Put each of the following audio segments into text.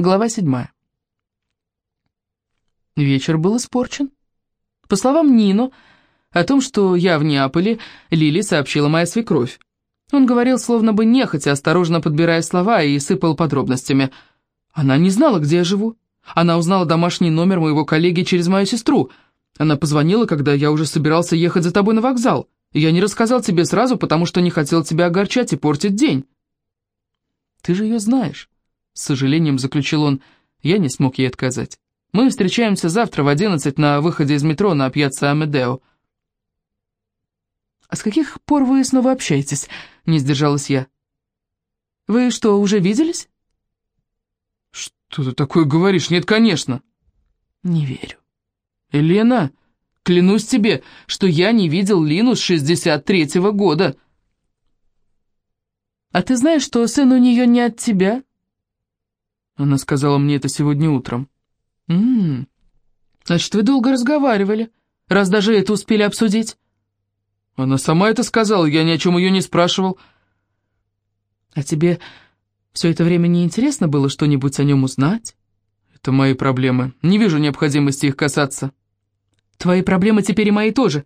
Глава седьмая. Вечер был испорчен. По словам Нино, о том, что я в Неаполе, Лили сообщила моя свекровь. Он говорил, словно бы нехотя, осторожно подбирая слова, и сыпал подробностями. Она не знала, где я живу. Она узнала домашний номер моего коллеги через мою сестру. Она позвонила, когда я уже собирался ехать за тобой на вокзал. Я не рассказал тебе сразу, потому что не хотел тебя огорчать и портить день. Ты же ее знаешь. С сожалением заключил он. Я не смог ей отказать. Мы встречаемся завтра в одиннадцать на выходе из метро на пьяцца Амедео. «А с каких пор вы снова общаетесь?» — не сдержалась я. «Вы что, уже виделись?» «Что ты такое говоришь? Нет, конечно!» «Не верю». «Елена, клянусь тебе, что я не видел Лину с шестьдесят третьего года». «А ты знаешь, что сын у нее не от тебя?» Она сказала мне это сегодня утром. «М-м, значит, вы долго разговаривали, раз даже это успели обсудить». Она сама это сказала, я ни о чем ее не спрашивал. А тебе все это время не интересно было что-нибудь о нем узнать? Это мои проблемы. Не вижу необходимости их касаться. Твои проблемы теперь и мои тоже.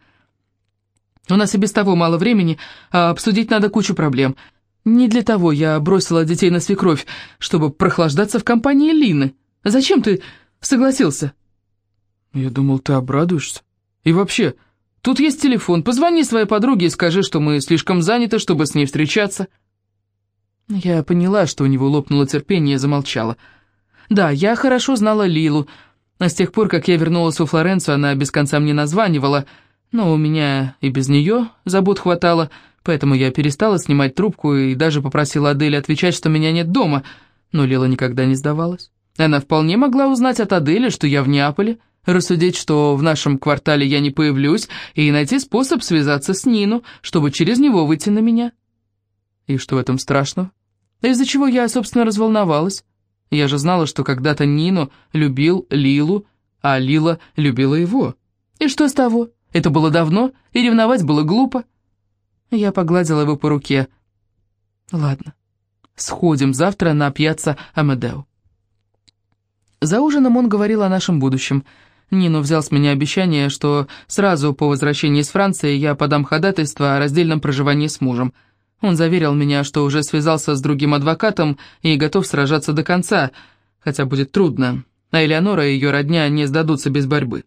У нас и без того мало времени, а обсудить надо кучу проблем. Не для того я бросила детей на свекровь, чтобы прохлаждаться в компании Лины. Зачем ты согласился? Я думал, ты обрадуешься. И вообще, тут есть телефон. Позвони своей подруге и скажи, что мы слишком заняты, чтобы с ней встречаться. Я поняла, что у него лопнуло терпение и замолчала. Да, я хорошо знала Лилу. А с тех пор, как я вернулась у Флоренцию, она без конца мне названивала. Но у меня и без нее забот хватало, поэтому я перестала снимать трубку и даже попросила Адели отвечать, что меня нет дома. Но Лила никогда не сдавалась. Она вполне могла узнать от Адели, что я в Неаполе, рассудить, что в нашем квартале я не появлюсь, и найти способ связаться с Нину, чтобы через него выйти на меня. И что в этом страшного? Из-за чего я, собственно, разволновалась? Я же знала, что когда-то Нину любил Лилу, а Лила любила его. И что с того? Это было давно, и ревновать было глупо. Я погладила его по руке. Ладно, сходим завтра на пьяцца Амедео. За ужином он говорил о нашем будущем. Нину взял с меня обещание, что сразу по возвращении из Франции я подам ходатайство о раздельном проживании с мужем – он заверил меня, что уже связался с другим адвокатом и готов сражаться до конца, хотя будет трудно, а Элеонора и ее родня не сдадутся без борьбы.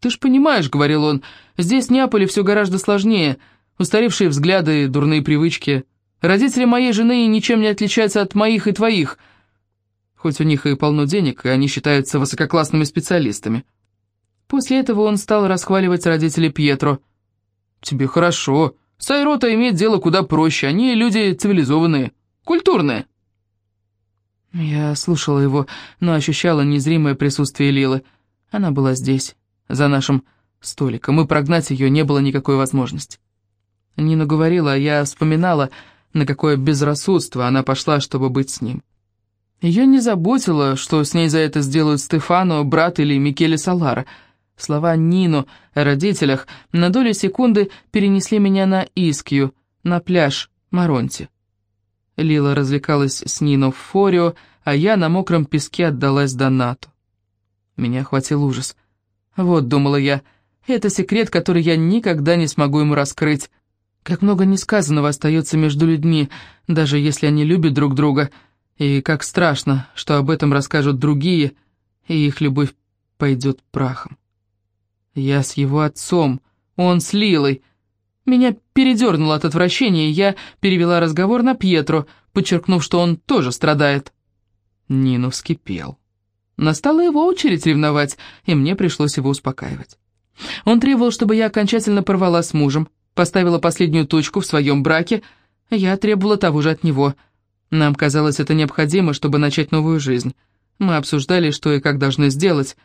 «Ты ж понимаешь», — говорил он, — «здесь в Неаполе все гораздо сложнее, устаревшие взгляды, дурные привычки. Родители моей жены ничем не отличаются от моих и твоих, хоть у них и полно денег, и они считаются высококлассными специалистами». После этого он стал расхваливать родителей Пьетро. «Тебе хорошо», с Айрота иметь дело куда проще, они люди цивилизованные, культурные». Я слушала его, но ощущала незримое присутствие Лилы. Она была здесь, за нашим столиком, и прогнать ее не было никакой возможности. Нина говорила, а я вспоминала, на какое безрассудство она пошла, чтобы быть с ним. Ее не заботило, что с ней за это сделают Стефано, брат или Микеле Салара — Слова Нину о родителях на долю секунды перенесли меня на Искью, на пляж Маронти. Лила развлекалась с Нино в Форио, а я на мокром песке отдалась Донату. Меня охватил ужас. Вот, думала я, это секрет, который я никогда не смогу ему раскрыть. Как много несказанного остается между людьми, даже если они любят друг друга, и как страшно, что об этом расскажут другие, и их любовь пойдет прахом. Я с его отцом, он с Лилой. Меня передернуло от отвращения, и я перевела разговор на Пьетро, подчеркнув, что он тоже страдает. Нину вскипел. Настала его очередь ревновать, и мне пришлось его успокаивать. Он требовал, чтобы я окончательно порвала с мужем, поставила последнюю точку в своем браке, я требовала того же от него. Нам казалось это необходимо, чтобы начать новую жизнь. Мы обсуждали, что и как должны сделать,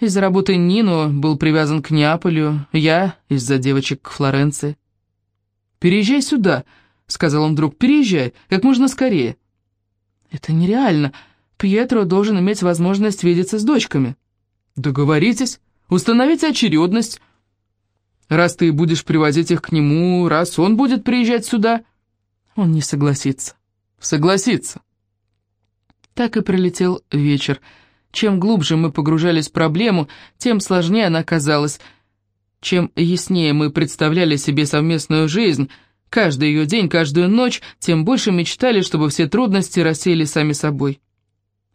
из-за работы Нино был привязан к Неаполю, я из-за девочек к Флоренции. «Переезжай сюда», — сказал он вдруг, — «переезжай, как можно скорее». «Это нереально. Пьетро должен иметь возможность видеться с дочками». «Договоритесь, установите очередность. Раз ты будешь привозить их к нему, раз он будет приезжать сюда...» «Он не согласится». «Согласится». Так и пролетел вечер. Чем глубже мы погружались в проблему, тем сложнее она казалась. Чем яснее мы представляли себе совместную жизнь, каждый ее день, каждую ночь, тем больше мечтали, чтобы все трудности рассеяли сами собой.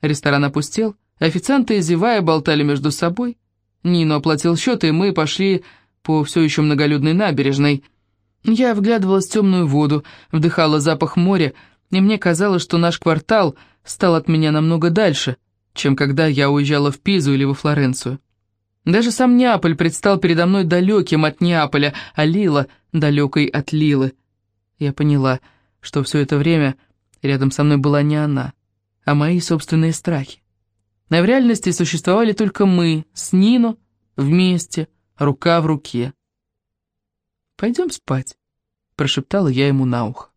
Ресторан опустел, официанты, зевая, болтали между собой. Нино оплатил счет, и мы пошли по все еще многолюдной набережной. Я вглядывалась в темную воду, вдыхала запах моря, и мне казалось, что наш квартал стал от меня намного дальше, чем когда я уезжала в Пизу или во Флоренцию. Даже сам Неаполь предстал передо мной далеким от Неаполя, а Лила — далекой от Лилы. Я поняла, что все это время рядом со мной была не она, а мои собственные страхи. Но в реальности существовали только мы с Нино вместе, рука в руке. «Пойдем спать», — прошептала я ему на ухо.